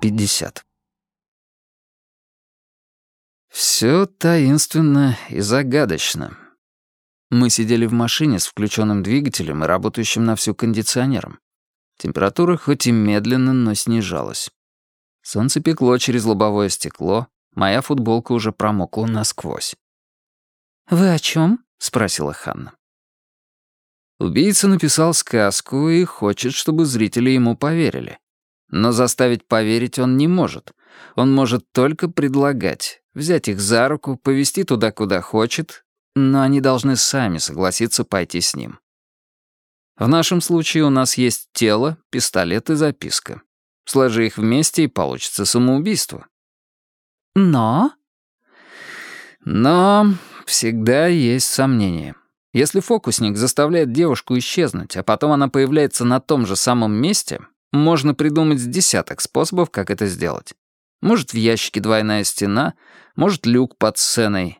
50. Все таинственно и загадочно. Мы сидели в машине с включенным двигателем и работающим на всю кондиционером. Температура хоть и медленно, но снижалась. Солнце пекло через лобовое стекло, моя футболка уже промокла насквозь. «Вы о чем? спросила Ханна. Убийца написал сказку и хочет, чтобы зрители ему поверили. Но заставить поверить он не может. Он может только предлагать, взять их за руку, повести туда, куда хочет, но они должны сами согласиться пойти с ним. В нашем случае у нас есть тело, пистолет и записка. Сложи их вместе, и получится самоубийство. Но? Но всегда есть сомнения. Если фокусник заставляет девушку исчезнуть, а потом она появляется на том же самом месте, можно придумать десяток способов, как это сделать. Может, в ящике двойная стена, может, люк под сценой.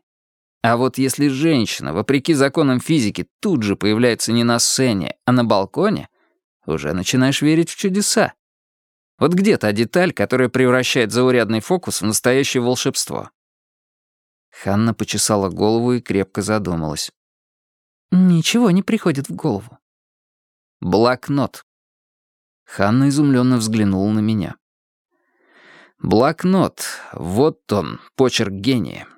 А вот если женщина, вопреки законам физики, тут же появляется не на сцене, а на балконе, уже начинаешь верить в чудеса. Вот где та деталь, которая превращает заурядный фокус в настоящее волшебство? Ханна почесала голову и крепко задумалась. «Ничего не приходит в голову». «Блокнот». Ханна изумленно взглянула на меня. «Блокнот. Вот он, почерк гения.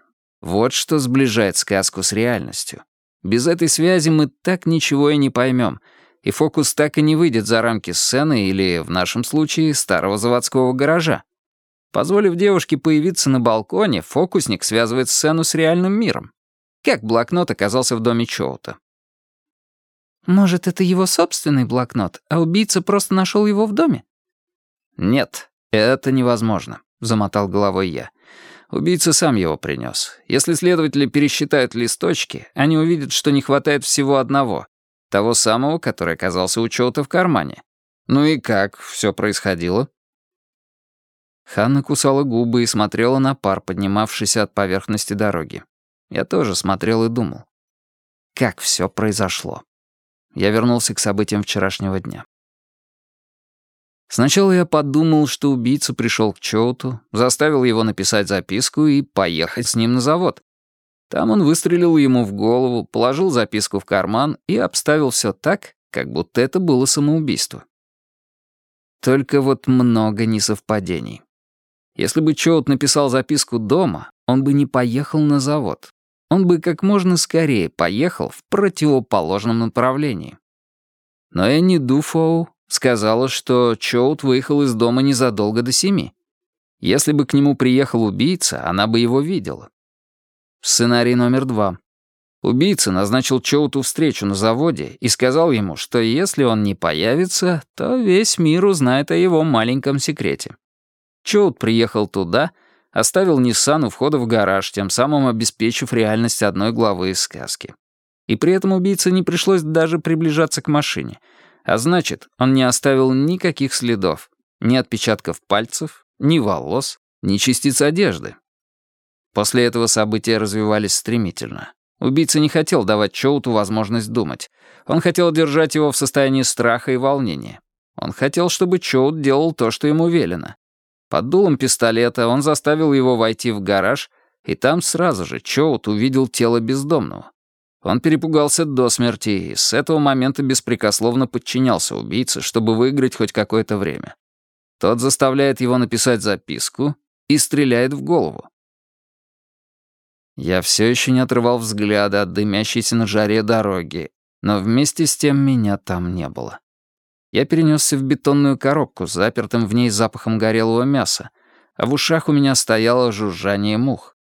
Вот что сближает сказку с реальностью. Без этой связи мы так ничего и не поймем, и фокус так и не выйдет за рамки сцены или, в нашем случае, старого заводского гаража. Позволив девушке появиться на балконе, фокусник связывает сцену с реальным миром. Как блокнот оказался в доме Чоута? Может, это его собственный блокнот, а убийца просто нашел его в доме? Нет, это невозможно, замотал головой я. Убийца сам его принес. Если следователи пересчитают листочки, они увидят, что не хватает всего одного. Того самого, который оказался у Чоута в кармане. Ну и как все происходило? Ханна кусала губы и смотрела на пар, поднимавшийся от поверхности дороги. Я тоже смотрел и думал. Как все произошло. Я вернулся к событиям вчерашнего дня. Сначала я подумал, что убийца пришел к Чоуту, заставил его написать записку и поехать с ним на завод. Там он выстрелил ему в голову, положил записку в карман и обставил все так, как будто это было самоубийство. Только вот много несовпадений. Если бы Чоут написал записку дома, он бы не поехал на завод. Он бы как можно скорее поехал в противоположном направлении. Но Энни Дуфоу сказала, что Чоут выехал из дома незадолго до семи. Если бы к нему приехал убийца, она бы его видела. Сценарий номер два. Убийца назначил Чоуту встречу на заводе и сказал ему, что если он не появится, то весь мир узнает о его маленьком секрете. Чоут приехал туда, оставил Ниссан у входа в гараж, тем самым обеспечив реальность одной главы из сказки. И при этом убийце не пришлось даже приближаться к машине. А значит, он не оставил никаких следов. Ни отпечатков пальцев, ни волос, ни частиц одежды. После этого события развивались стремительно. Убийца не хотел давать Чоуту возможность думать. Он хотел держать его в состоянии страха и волнения. Он хотел, чтобы Чоут делал то, что ему велено. Под дулом пистолета он заставил его войти в гараж, и там сразу же Чоут увидел тело бездомного. Он перепугался до смерти и с этого момента беспрекословно подчинялся убийце, чтобы выиграть хоть какое-то время. Тот заставляет его написать записку и стреляет в голову. Я все еще не отрывал взгляда от дымящейся на жаре дороги, но вместе с тем меня там не было. Я перенесся в бетонную коробку с запертым в ней запахом горелого мяса, а в ушах у меня стояло жужжание мух.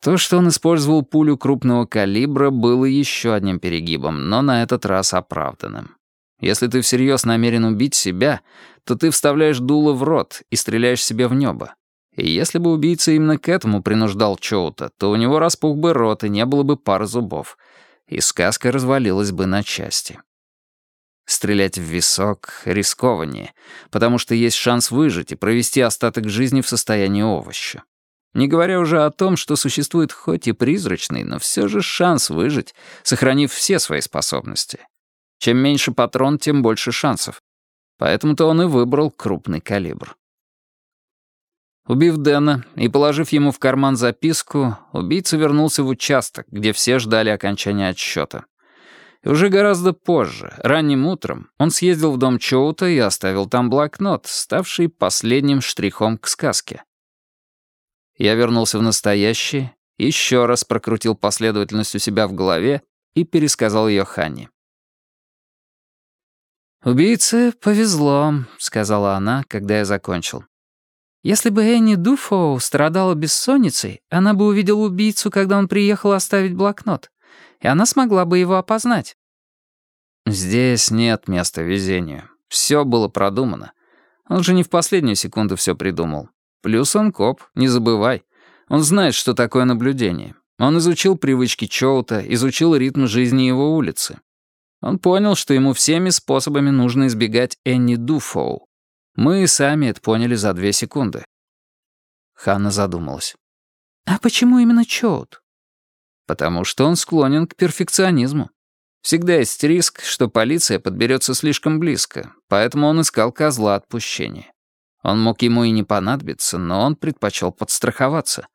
То, что он использовал пулю крупного калибра, было еще одним перегибом, но на этот раз оправданным. Если ты всерьез намерен убить себя, то ты вставляешь дуло в рот и стреляешь себе в небо. И если бы убийца именно к этому принуждал Чоута, то у него распух бы рот и не было бы пары зубов, и сказка развалилась бы на части. Стрелять в висок рискованнее, потому что есть шанс выжить и провести остаток жизни в состоянии овоща. Не говоря уже о том, что существует хоть и призрачный, но все же шанс выжить, сохранив все свои способности. Чем меньше патрон, тем больше шансов. Поэтому-то он и выбрал крупный калибр. Убив Дэна и положив ему в карман записку, убийца вернулся в участок, где все ждали окончания отсчета. И уже гораздо позже, ранним утром, он съездил в дом Чоута и оставил там блокнот, ставший последним штрихом к сказке. Я вернулся в настоящее, еще раз прокрутил последовательность у себя в голове и пересказал ее Ханни. «Убийце повезло», — сказала она, когда я закончил. «Если бы Энни Дуфоу страдала бессонницей, она бы увидела убийцу, когда он приехал оставить блокнот, и она смогла бы его опознать». «Здесь нет места везению. Все было продумано. Он же не в последнюю секунду все придумал. Плюс он коп, не забывай. Он знает, что такое наблюдение. Он изучил привычки Чоута, изучил ритм жизни его улицы. Он понял, что ему всеми способами нужно избегать Энни Дуфоу. Мы сами это поняли за две секунды. Ханна задумалась. «А почему именно Чоут?» «Потому что он склонен к перфекционизму. Всегда есть риск, что полиция подберется слишком близко, поэтому он искал козла отпущения. Он мог ему и не понадобиться, но он предпочел подстраховаться.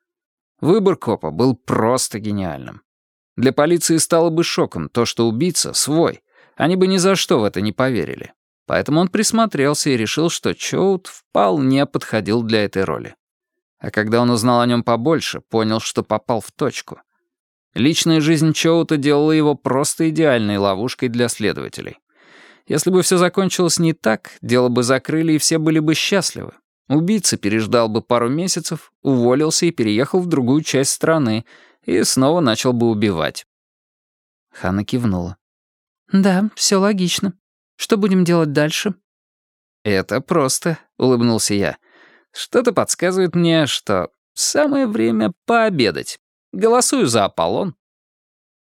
Выбор копа был просто гениальным. Для полиции стало бы шоком то, что убийца свой. Они бы ни за что в это не поверили. Поэтому он присмотрелся и решил, что Чоут вполне подходил для этой роли. А когда он узнал о нем побольше, понял, что попал в точку. Личная жизнь Чоута делала его просто идеальной ловушкой для следователей. Если бы все закончилось не так, дело бы закрыли и все были бы счастливы. Убийца переждал бы пару месяцев, уволился и переехал в другую часть страны, и снова начал бы убивать. Ханна кивнула. «Да, все логично. Что будем делать дальше?» «Это просто», — улыбнулся я. «Что-то подсказывает мне, что самое время пообедать. Голосую за Аполлон».